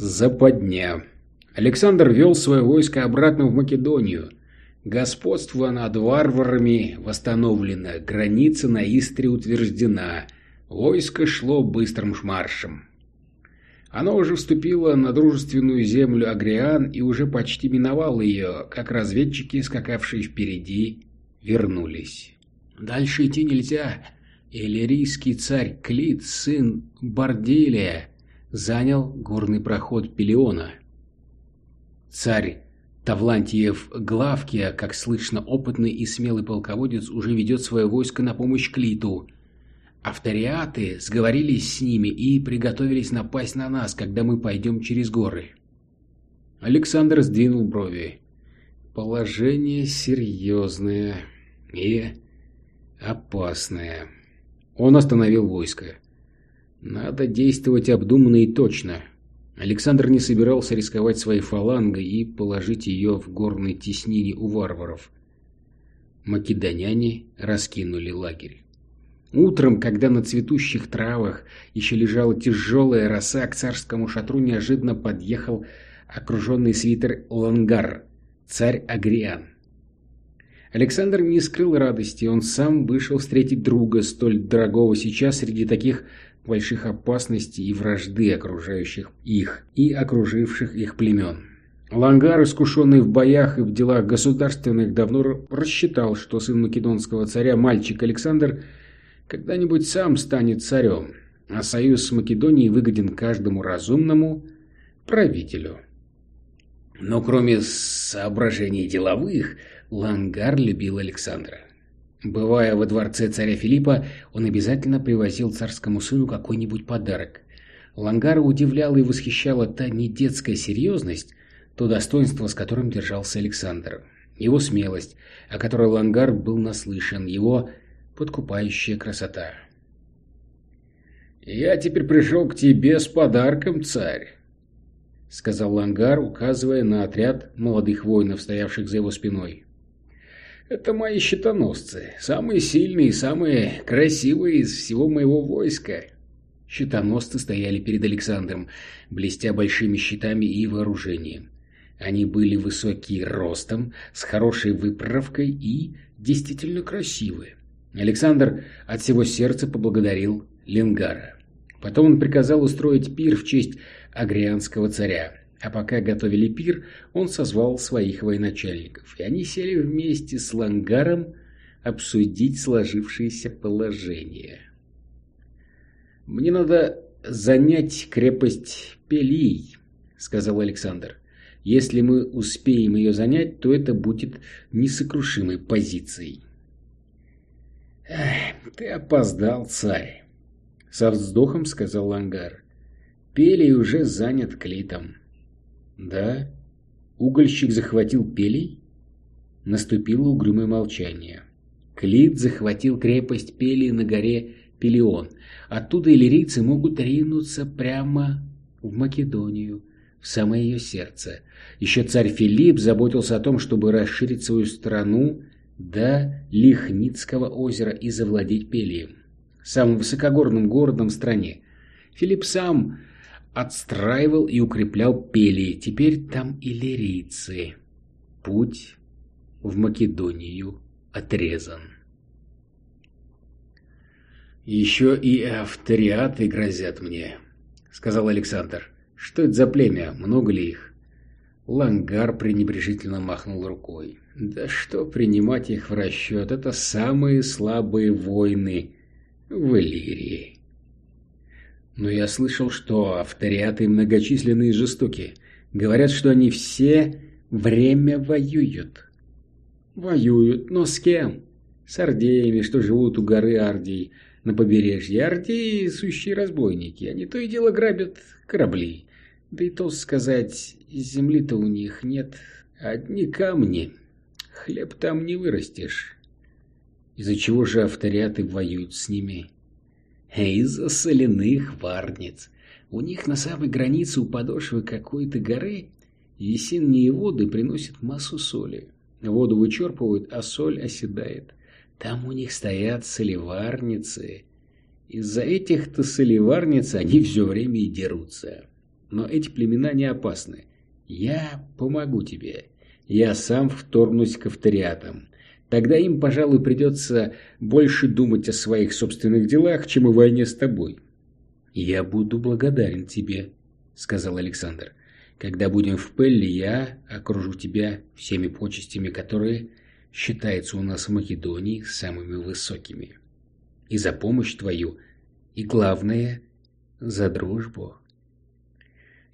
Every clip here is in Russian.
Западня. Александр вел свое войско обратно в Македонию. Господство над варварами восстановлено, граница на Истре утверждена, войско шло быстрым маршем. Оно уже вступило на дружественную землю Агриан и уже почти миновало ее, как разведчики, скакавшие впереди, вернулись. Дальше идти нельзя. Иллирийский царь Клит, сын Барделия, занял горный проход Пелиона. Царь Тавлантиев Главкия, как слышно, опытный и смелый полководец, уже ведет свое войско на помощь Клиту. Авториаты сговорились с ними и приготовились напасть на нас, когда мы пойдем через горы. Александр сдвинул брови. Положение серьезное и опасное. Он остановил войско. Надо действовать обдуманно и точно. Александр не собирался рисковать своей фалангой и положить ее в горной теснине у варваров. Македоняне раскинули лагерь. Утром, когда на цветущих травах еще лежала тяжелая роса, к царскому шатру неожиданно подъехал окруженный свитер Лангар, царь Агриан. Александр не скрыл радости, он сам вышел встретить друга, столь дорогого сейчас среди таких больших опасностей и вражды окружающих их и окруживших их племен. Лангар, искушенный в боях и в делах государственных, давно рассчитал, что сын македонского царя, мальчик Александр, когда-нибудь сам станет царем, а союз с Македонией выгоден каждому разумному правителю. Но кроме соображений деловых, Лангар любил Александра. Бывая во дворце царя Филиппа, он обязательно привозил царскому сыну какой-нибудь подарок. Лангара удивляла и восхищала та не детская серьезность, то достоинство, с которым держался Александр. Его смелость, о которой Лангар был наслышан, его подкупающая красота. «Я теперь пришел к тебе с подарком, царь», — сказал Лангар, указывая на отряд молодых воинов, стоявших за его спиной. Это мои щитоносцы, самые сильные и самые красивые из всего моего войска. Щитоносцы стояли перед Александром, блестя большими щитами и вооружением. Они были высокие ростом, с хорошей выправкой и действительно красивые. Александр от всего сердца поблагодарил Ленгара. Потом он приказал устроить пир в честь агрианского царя. А пока готовили пир, он созвал своих военачальников, и они сели вместе с Лангаром обсудить сложившееся положение. «Мне надо занять крепость Пелий», — сказал Александр. «Если мы успеем ее занять, то это будет несокрушимой позицией». «Ты опоздал, царь», — со вздохом сказал Лангар. «Пелий уже занят Клитом». «Да? Угольщик захватил Пелей?» Наступило угрюмое молчание. Клит захватил крепость Пелии на горе Пелион. Оттуда иллирийцы могут ринуться прямо в Македонию, в самое ее сердце. Еще царь Филипп заботился о том, чтобы расширить свою страну до Лихницкого озера и завладеть Пелием, самым высокогорным городом в стране. Филипп сам отстраивал и укреплял Пелии, теперь там иллирийцы. Путь в Македонию отрезан. «Еще и авториаты грозят мне», — сказал Александр. «Что это за племя? Много ли их?» Лангар пренебрежительно махнул рукой. «Да что принимать их в расчет? Это самые слабые войны в Иллирии». Но я слышал, что авториаты многочисленные и жестокие. Говорят, что они все время воюют. Воюют, но с кем? С ардеями, что живут у горы Ардий на побережье. Ардеи – сущие разбойники, они то и дело грабят корабли. Да и то сказать, земли-то у них нет, одни камни. Хлеб там не вырастешь. Из-за чего же авториаты воюют с ними? Из-за соляных варниц. У них на самой границе у подошвы какой-то горы весенние воды приносят массу соли. Воду вычерпывают, а соль оседает. Там у них стоят солеварницы. Из-за этих-то солеварниц они все время и дерутся. но эти племена не опасны. Я помогу тебе. Я сам вторгнусь к авториатам. Тогда им, пожалуй, придется больше думать о своих собственных делах, чем о войне с тобой. «Я буду благодарен тебе», — сказал Александр. «Когда будем в Пелле, я окружу тебя всеми почестями, которые считаются у нас в Македонии самыми высокими. И за помощь твою, и главное, за дружбу».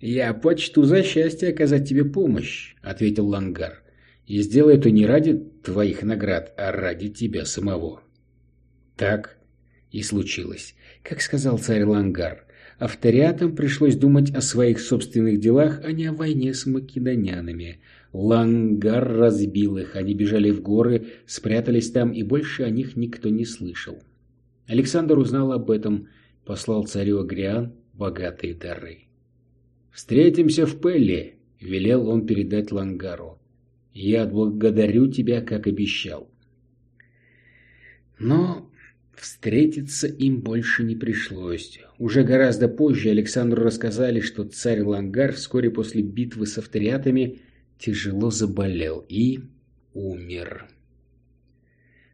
«Я почту за счастье оказать тебе помощь», — ответил Лангар. «И сделаю это не ради твоих наград, а ради тебя самого». Так и случилось. Как сказал царь Лангар, авториатам пришлось думать о своих собственных делах, а не о войне с македонянами. Лангар разбил их, они бежали в горы, спрятались там, и больше о них никто не слышал. Александр узнал об этом, послал царю Агриан богатые дары. «Встретимся в Пелле», — велел он передать Лангару. «Я благодарю тебя, как обещал». Но Встретиться им больше не пришлось. Уже гораздо позже Александру рассказали, что царь Лангар вскоре после битвы с авториатами тяжело заболел и умер.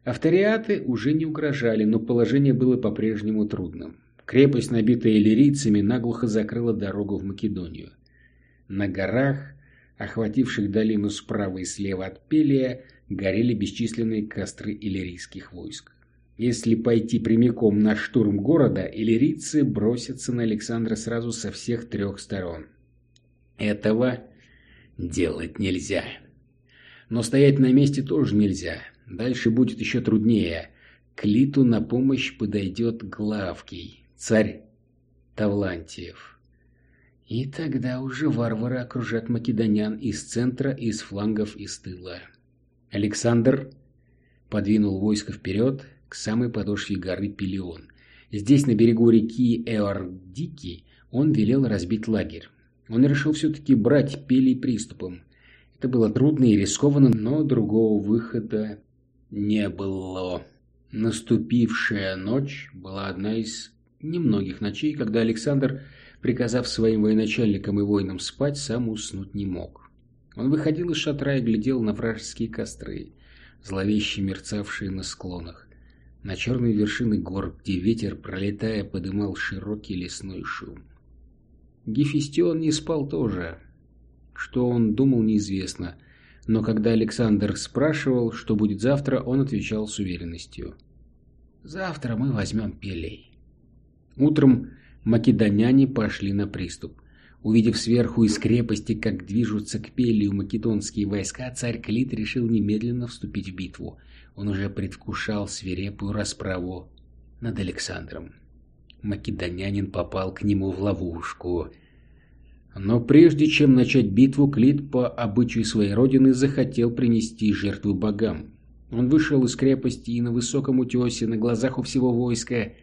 Авториаты уже не угрожали, но положение было по-прежнему трудным. Крепость, набитая иллирийцами, наглухо закрыла дорогу в Македонию. На горах, охвативших долину справа и слева от Пелия, горели бесчисленные костры иллирийских войск. Если пойти прямиком на штурм города, иллирийцы бросятся на Александра сразу со всех трех сторон. Этого делать нельзя. Но стоять на месте тоже нельзя. Дальше будет еще труднее. К Литу на помощь подойдет Главкий, царь Тавлантиев. И тогда уже варвары окружат македонян из центра, из флангов и с тыла. Александр подвинул войско вперед, к самой подошве горы Пелион. Здесь, на берегу реки Эордики, он велел разбить лагерь. Он решил все-таки брать Пелий приступом. Это было трудно и рискованно, но другого выхода не было. Наступившая ночь была одна из немногих ночей, когда Александр, приказав своим военачальникам и воинам спать, сам уснуть не мог. Он выходил из шатра и глядел на вражеские костры, зловеще мерцавшие на склонах на черные вершины гор, где ветер, пролетая, подымал широкий лесной шум. Гефестион не спал тоже. Что он думал, неизвестно. Но когда Александр спрашивал, что будет завтра, он отвечал с уверенностью. «Завтра мы возьмем Пелей». Утром македоняне пошли на приступ. Увидев сверху из крепости, как движутся к Пелию македонские войска, царь Клит решил немедленно вступить в битву – он уже предвкушал свирепую расправу над Александром. Македонянин попал к нему в ловушку. Но прежде чем начать битву, Клит по обычаю своей родины захотел принести жертву богам. Он вышел из крепости и на высоком утесе, на глазах у всего войска,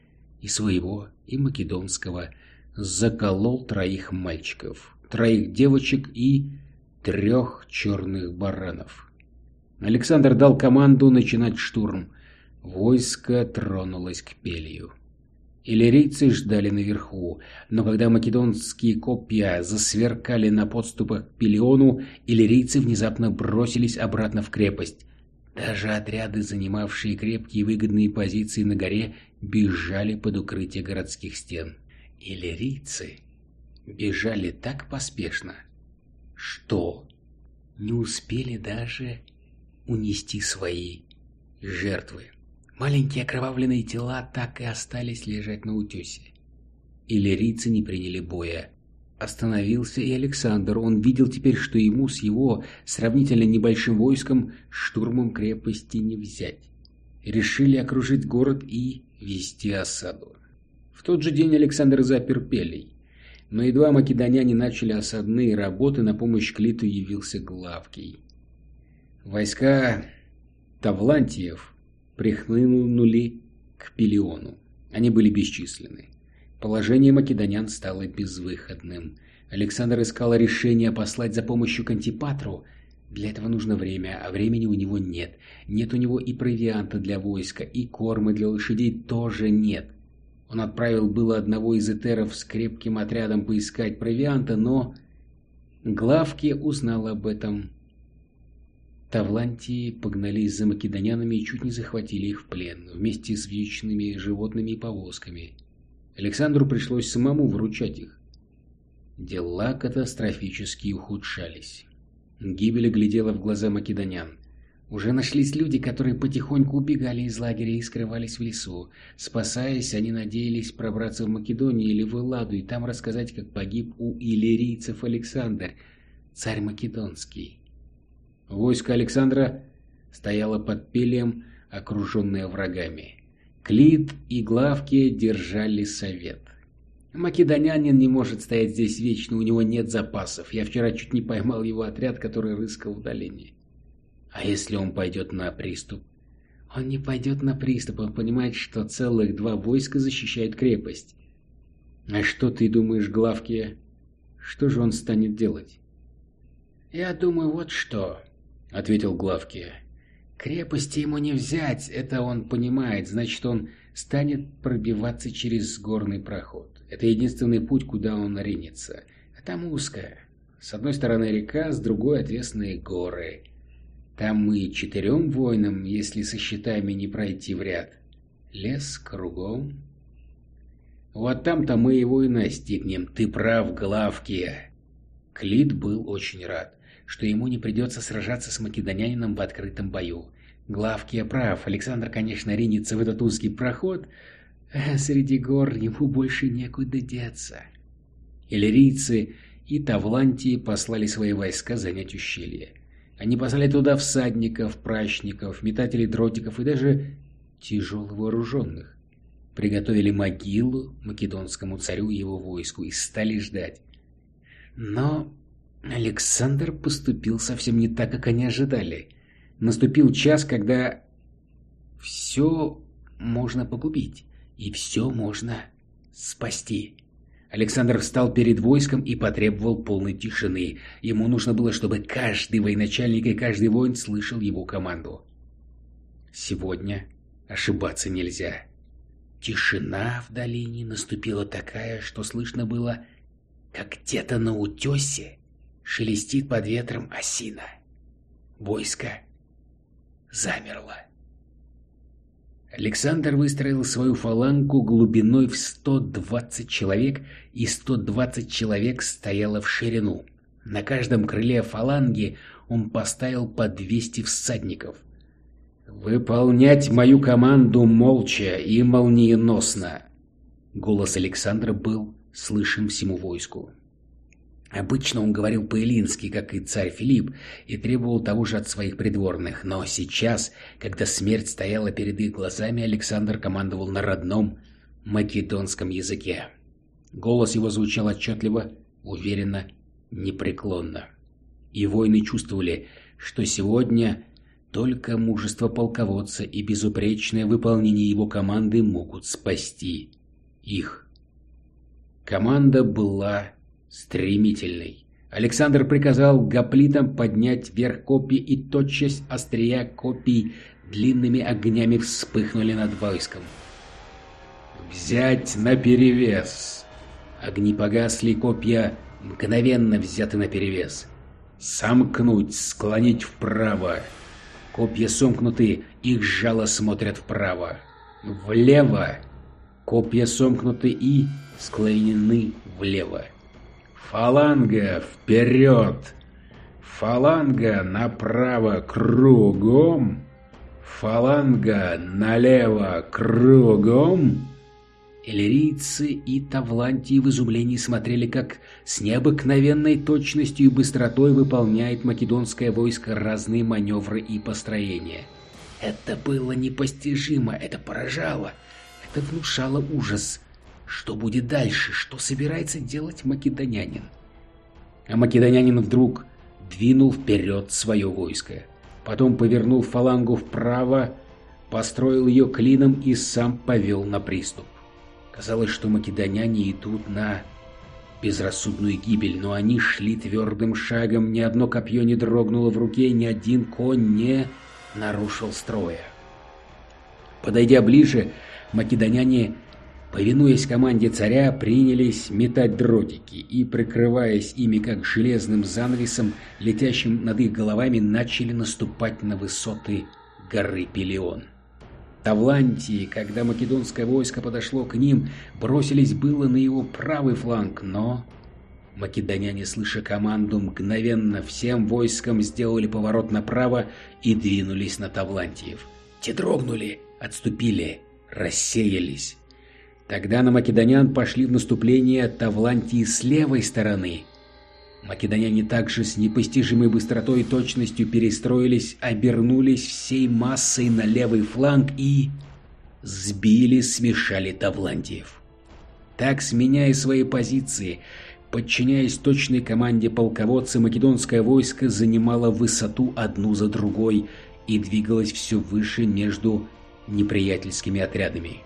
и своего, и македонского, заколол троих мальчиков, троих девочек и трех черных баранов. Александр дал команду начинать штурм. Войско тронулось к Пелью. Иллирийцы ждали наверху, но когда македонские копья засверкали на подступах к Пелиону, иллирийцы внезапно бросились обратно в крепость. Даже отряды, занимавшие крепкие и выгодные позиции на горе, бежали под укрытие городских стен. Иллирийцы бежали так поспешно, что не успели даже унести свои жертвы. Маленькие окровавленные тела так и остались лежать на утесе. Иллирийцы не приняли боя. Остановился и Александр. Он видел теперь, что ему с его сравнительно небольшим войском штурмом крепости не взять. Решили окружить город и вести осаду. В тот же день Александр запер Пелей. Но едва македоняне начали осадные работы, на помощь Клиту явился Главкий. Войска Тавлантиев прихлынули к Пелиону. Они были бесчисленны. Положение македонян стало безвыходным. Александр искал решение послать за помощью к Антипатру. Для этого нужно время, а времени у него нет. Нет у него и провианта для войска, и кормы для лошадей тоже нет. Он отправил было одного из этеров с крепким отрядом поискать провианта, но Главки узнал об этом. Тавлантии погнались за македонянами и чуть не захватили их в плен, вместе с вьючными животными и повозками. Александру пришлось самому выручать их. Дела катастрофически ухудшались. Гибель глядела в глаза македонян. Уже нашлись люди, которые потихоньку убегали из лагеря и скрывались в лесу. Спасаясь, они надеялись пробраться в Македонию или в Элладу и там рассказать, как погиб у иллирийцев Александр, царь Македонский. Войско Александра стояло под Пелием, окруженное врагами. Клит и Главки держали совет. Македонянин не может стоять здесь вечно, у него нет запасов. Я вчера чуть не поймал его отряд, который рыскал в долине. А если он пойдет на приступ? Он не пойдет на приступ, он понимает, что целых два войска защищают крепость. А что ты думаешь, Главкия? Что же он станет делать? Я думаю, вот что, ответил Главкия. Крепости ему не взять, это он понимает, значит, он станет пробиваться через горный проход. Это единственный путь, куда он ринется. А там узкая. С одной стороны река, с другой отвесные горы. Там мы четырем воинам, если со щитами не пройти в ряд. Лес кругом. Вот там-то мы его и настигнем. Ты прав, Главкия. Клит был очень рад, что ему не придется сражаться с македонянином в открытом бою. Главкия прав. Александр, конечно, ринется в этот узкий проход, а среди гор ему больше некуда деться. Иллирийцы и Тавлантии послали свои войска занять ущелье. Они послали туда всадников, прачников, метателей дротиков и даже тяжело вооруженных. Приготовили могилу македонскому царю и его войску и стали ждать. Но Александр поступил совсем не так, как они ожидали. Наступил час, когда все можно погубить и все можно спасти. Александр встал перед войском и потребовал полной тишины. Ему нужно было, чтобы каждый военачальник и каждый воин слышал его команду. Сегодня ошибаться нельзя. Тишина в долине наступила такая, что слышно было, как где-то на утесе шелестит под ветром осина. Войско замерло. Александр выстроил свою фалангу глубиной в 120 человек, и 120 человек стояло в ширину. На каждом крыле фаланги он поставил по 200 всадников. «Выполнять мою команду молча и молниеносно!» Голос Александра был слышен всему войску. Обычно он говорил по-эллински, как и царь Филипп, и требовал того же от своих придворных, но сейчас, когда смерть стояла перед их глазами, Александр командовал на родном македонском языке. Голос его звучал отчетливо, уверенно, непреклонно. И воины чувствовали, что сегодня только мужество полководца и безупречное выполнение его команды могут спасти их. Команда была стремительный. Александр приказал гоплитам поднять вверх копья, и тотчас острия копий длинными огнями вспыхнули над войском. «Взять наперевес!» Огни погасли, копья мгновенно взяты наперевес. «Сомкнуть, склонить вправо!» Копья сомкнуты, их жало смотрят вправо. «Влево!» Копья сомкнуты и склонены влево. Фаланга вперед! Фаланга направо кругом! Фаланга налево кругом! Иллирийцы и Тавлантии в изумлении смотрели, как с необыкновенной точностью и быстротой выполняет македонское войско разные маневры и построения. Это было непостижимо, это поражало, это внушало ужас. Что будет дальше? Что собирается делать македонянин? А македонянин вдруг двинул вперед свое войско. Потом повернул фалангу вправо, построил ее клином и сам повел на приступ. Казалось, что македоняне идут на безрассудную гибель, но они шли твердым шагом, ни одно копье не дрогнуло в руке, ни один конь не нарушил строя. Подойдя ближе, македоняне повинуясь команде царя, принялись метать дротики и, прикрываясь ими как железным занавесом, летящим над их головами, начали наступать на высоты горы Пелион. Тавлантии, когда македонское войско подошло к ним, бросились было на его правый фланг, но... Македоняне, слыша команду, мгновенно всем войском сделали поворот направо и двинулись на Тавлантиев. Те дрогнули, отступили, рассеялись. Тогда на македонян пошли в наступление Тавлантии с левой стороны. Македоняне также с непостижимой быстротой и точностью перестроились, обернулись всей массой на левый фланг и... сбили, смешали Тавлантиев. Так, сменяя свои позиции, подчиняясь точной команде полководца, македонское войско занимало высоту одну за другой и двигалось все выше между неприятельскими отрядами.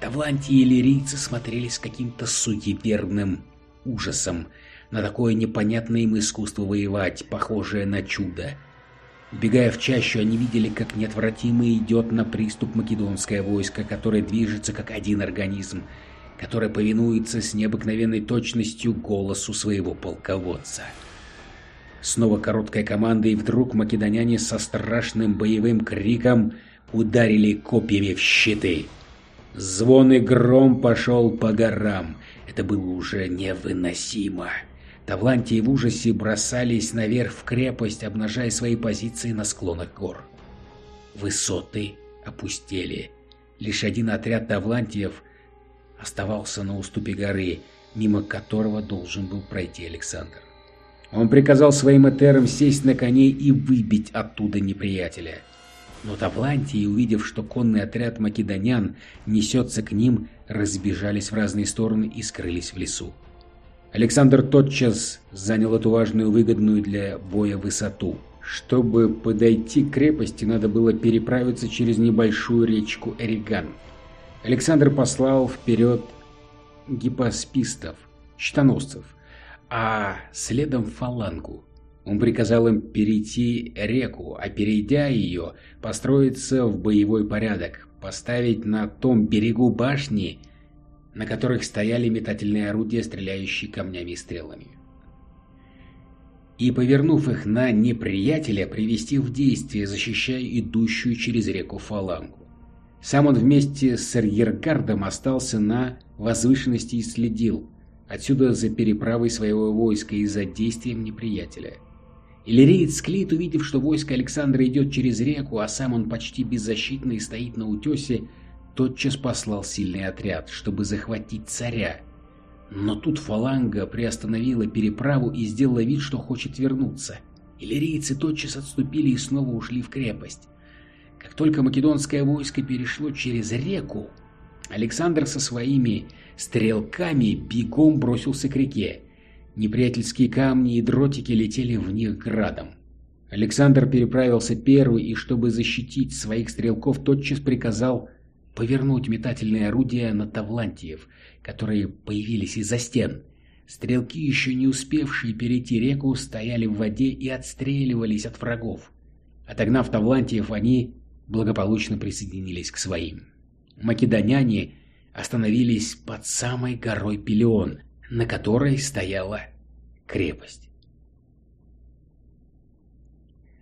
Тавлантии и лирийцы смотрели с каким-то суеверным ужасом на такое непонятное им искусство воевать, похожее на чудо. Бегая в чащу, они видели, как неотвратимо идет на приступ македонское войско, которое движется как один организм, которое повинуется с необыкновенной точностью голосу своего полководца. Снова короткая команда, и вдруг македоняне со страшным боевым криком ударили копьями в щиты. Звон и гром пошел по горам. Это было уже невыносимо. Тавлантии в ужасе бросались наверх в крепость, обнажая свои позиции на склонах гор. Высоты опустели. Лишь один отряд Тавлантиев оставался на уступе горы, мимо которого должен был пройти Александр. Он приказал своим этерам сесть на коней и выбить оттуда неприятеля. Но Тавлантии, увидев, что конный отряд македонян несется к ним, разбежались в разные стороны и скрылись в лесу. Александр тотчас занял эту важную выгодную для боя высоту. Чтобы подойти к крепости, надо было переправиться через небольшую речку Эриган. Александр послал вперед гипоспистов, щитоносцев, а следом фалангу. Он приказал им перейти реку, а перейдя ее, построиться в боевой порядок, поставить на том берегу башни, на которых стояли метательные орудия, стреляющие камнями и стрелами. И, повернув их на неприятеля, привести в действие, защищая идущую через реку фалангу. Сам он вместе с арьергардом остался на возвышенности и следил, отсюда за переправой своего войска и за действием неприятеля. Иллириец Клит, увидев, что войско Александра идет через реку, а сам он почти беззащитный стоит на утесе, тотчас послал сильный отряд, чтобы захватить царя. Но тут фаланга приостановила переправу и сделала вид, что хочет вернуться. Иллирийцы тотчас отступили и снова ушли в крепость. Как только македонское войско перешло через реку, Александр со своими стрелками бегом бросился к реке. Неприятельские камни и дротики летели в них градом. Александр переправился первый и, чтобы защитить своих стрелков, тотчас приказал повернуть метательные орудия на Тавлантиев, которые появились из-за стен. Стрелки, еще не успевшие перейти реку, стояли в воде и отстреливались от врагов. Отогнав Тавлантиев, они благополучно присоединились к своим. Македоняне остановились под самой горой Пелеон, на которой стояла крепость.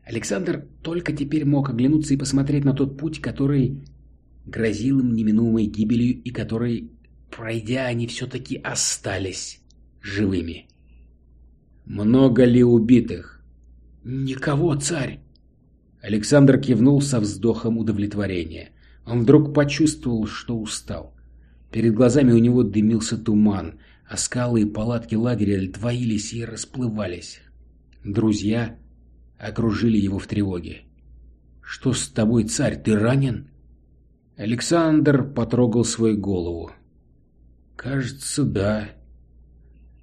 Александр только теперь мог оглянуться и посмотреть на тот путь, который грозил им неминуемой гибелью и который, пройдя, они все-таки остались живыми. «Много ли убитых?» «Никого, царь!» Александр кивнул со вздохом удовлетворения. Он вдруг почувствовал, что устал. Перед глазами у него дымился туман, а скалы и палатки лагеря двоились и расплывались. Друзья окружили его в тревоге. «Что с тобой, царь, ты ранен?» Александр потрогал свою голову. «Кажется, да».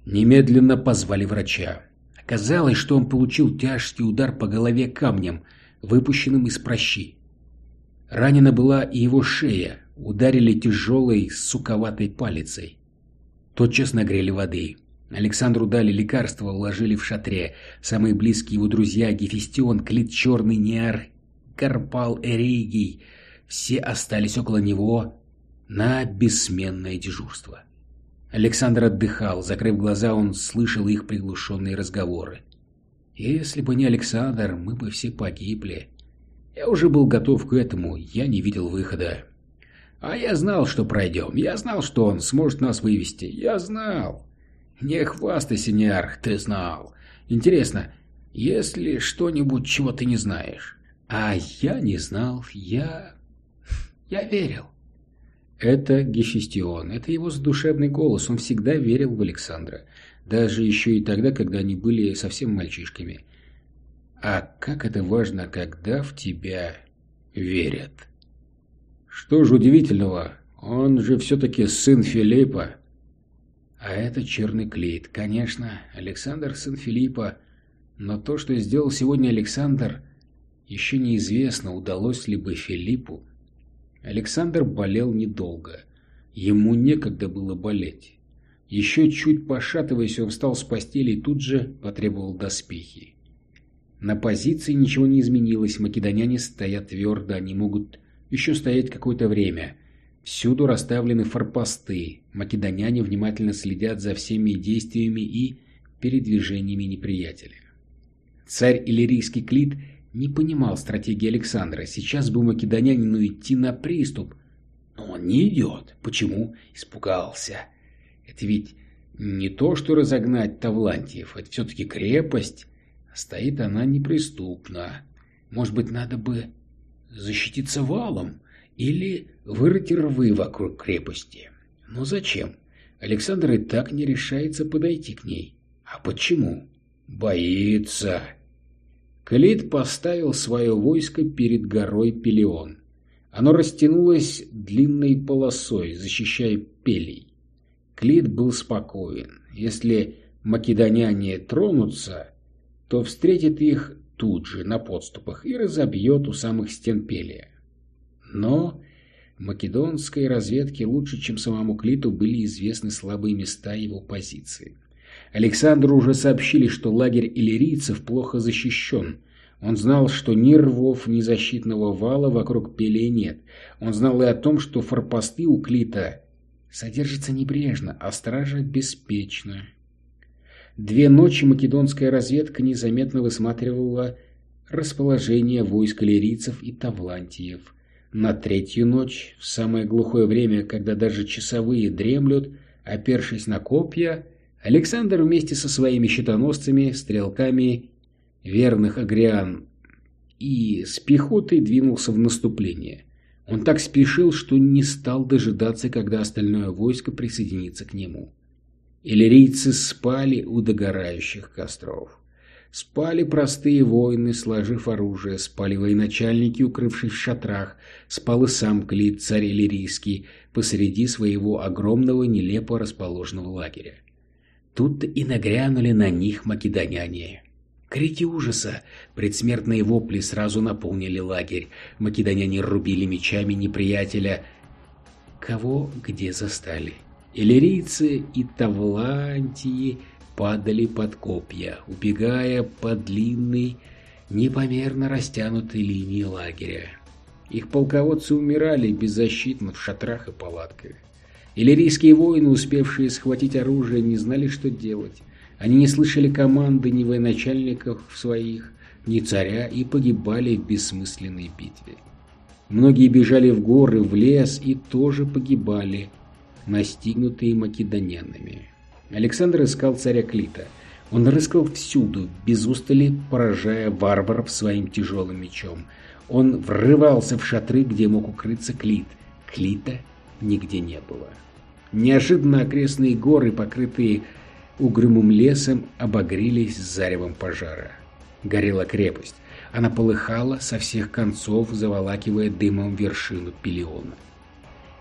Немедленно позвали врача. Оказалось, что он получил тяжкий удар по голове камнем, выпущенным из прощи. Ранена была и его шея, ударили тяжелой суковатой палицей. Тотчас нагрели воды. Александру дали лекарства, уложили в шатре. Самые близкие его друзья Гефестион, Клит Черный, Неар, Карпал, Эрейгий. Все остались около него, на бессменное дежурство. Александр отдыхал, закрыв глаза, он слышал их приглушенные разговоры. Если бы не Александр, мы бы все погибли. Я уже был готов к этому, я не видел выхода. А я знал, что пройдем, я знал, что он сможет нас вывести, я знал. Не хвастайся, Ниарх, ты знал. Интересно, есть ли что-нибудь, чего ты не знаешь? А я не знал, я... я верил. Это Гефестион, это его задушевный голос, он всегда верил в Александра. Даже еще и тогда, когда они были совсем мальчишками. А как это важно, когда в тебя верят. Что ж удивительного, он же все-таки сын Филиппа. А это черный клейт. Конечно, Александр сын Филиппа. Но то, что сделал сегодня Александр, еще неизвестно, удалось ли бы Филиппу. Александр болел недолго. Ему некогда было болеть. Еще чуть пошатываясь, он встал с постели и тут же потребовал доспехи. На позиции ничего не изменилось, македоняне стоят твердо, они могут еще стоять какое-то время. Всюду расставлены форпосты, македоняне внимательно следят за всеми действиями и передвижениями неприятеля. Царь Иллирийский Клит не понимал стратегии Александра. Сейчас бы македонянину идти на приступ. Но он не идет. Почему? Испугался. Это ведь не то, что разогнать Тавлантиев. Это все-таки крепость. Стоит она неприступна. Может быть, надо бы защититься валом или вырыть рвы вокруг крепости. Но зачем? Александр и так не решается подойти к ней. А почему? Боится. Клит поставил свое войско перед горой Пелеон. Оно растянулось длинной полосой, защищая Пелей. Клит был спокоен. Если македоняне тронутся, то встретит их тут же, на подступах, и разобьет у самых стен Пелия. Но македонской разведке лучше, чем самому Клиту, были известны слабые места его позиции. Александру уже сообщили, что лагерь иллирийцев плохо защищен. Он знал, что ни рвов, ни защитного вала вокруг Пелия нет. Он знал и о том, что форпосты у Клита содержатся небрежно, а стража беспечна. Две ночи македонская разведка незаметно высматривала расположение войск иллирийцев и тавлантиев. На третью ночь, в самое глухое время, когда даже часовые дремлют, опершись на копья, Александр вместе со своими щитоносцами, стрелками верных агриан и с пехотой двинулся в наступление. Он так спешил, что не стал дожидаться, когда остальное войско присоединится к нему. Иллирийцы спали у догорающих костров. Спали простые воины, сложив оружие, спали военачальники, укрывшись в шатрах, спал и сам Клит, царь Иллирийский, посреди своего огромного нелепо расположенного лагеря. Тут и нагрянули на них македоняне. Крики ужаса, предсмертные вопли сразу наполнили лагерь. Македоняне рубили мечами неприятеля. Кого где застали? Иллирийцы и Тавлантии падали под копья, убегая по длинной, непомерно растянутой линии лагеря. Их полководцы умирали беззащитно в шатрах и палатках. Иллирийские воины, успевшие схватить оружие, не знали, что делать. Они не слышали команды ни военачальников своих, ни царя и погибали в бессмысленной битве. Многие бежали в горы, в лес и тоже погибали, настигнутые македонянами. Александр искал царя Клита. Он рыскал всюду, без устали поражая варваров своим тяжелым мечом. Он врывался в шатры, где мог укрыться Клит. Клита нигде не было. Неожиданно окрестные горы, покрытые угрюмым лесом, обогрелись заревом пожара. Горела крепость. Она полыхала со всех концов, заволакивая дымом вершину Пелиона.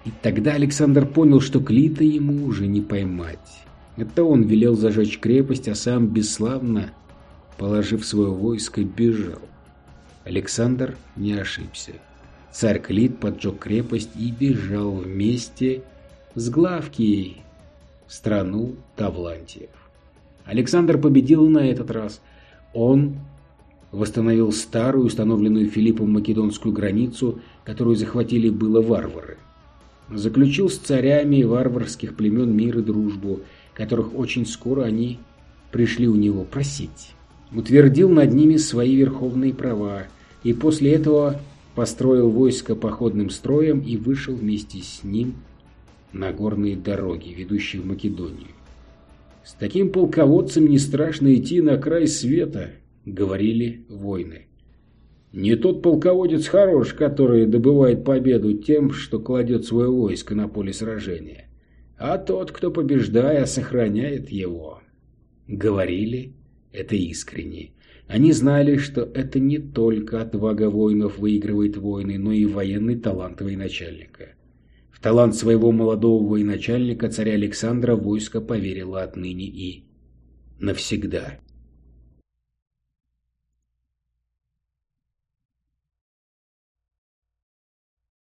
И тогда Александр понял, что Клита ему уже не поймать. Это он велел зажечь крепость, а сам бесславно, положив свое войско, бежал. Александр не ошибся. Царь Клит поджег крепость и бежал вместе с Главкией в страну Тавлантиев. Александр победил на этот раз. Он восстановил старую, установленную Филиппом македонскую границу, которую захватили было варвары. Заключил с царями варварских племен мир и дружбу, которых очень скоро они пришли у него просить. Утвердил над ними свои верховные права, и после этого построил войско походным строем и вышел вместе с ним на горные дороги, ведущие в Македонию. «С таким полководцем не страшно идти на край света», — говорили воины. «Не тот полководец хорош, который добывает победу тем, что кладет свое войско на поле сражения, а тот, кто, побеждая, сохраняет его». Говорили это искренне. Они знали, что это не только отвага воинов выигрывает войны, но и военный талант военачальника. В талант своего молодого военачальника царя Александра войско поверило отныне и навсегда.